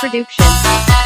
Production.